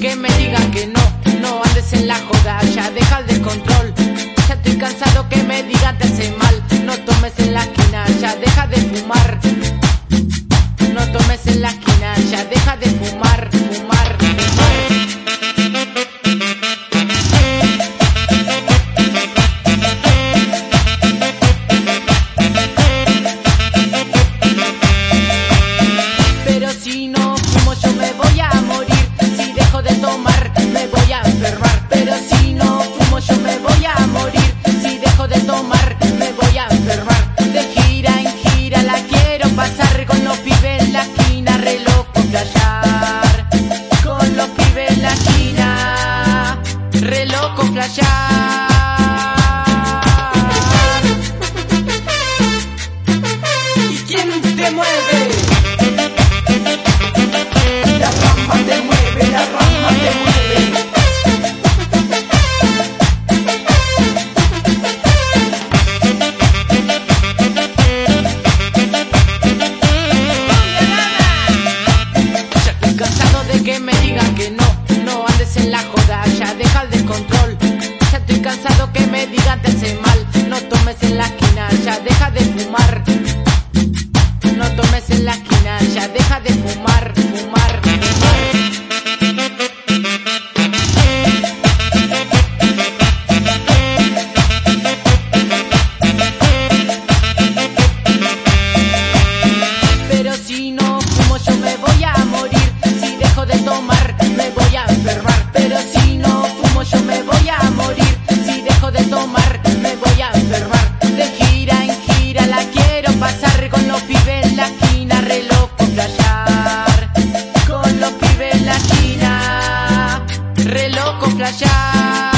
que me digan que no, no andes en la joda, ya deja el descontrol. Ya estoy cansado que me digan marchar. ¿Y quién te mueve? fumar, fumar, Pero si no fumo yo me voy a morir, si dejo de tomar me voy a enfermar. re loco flashar.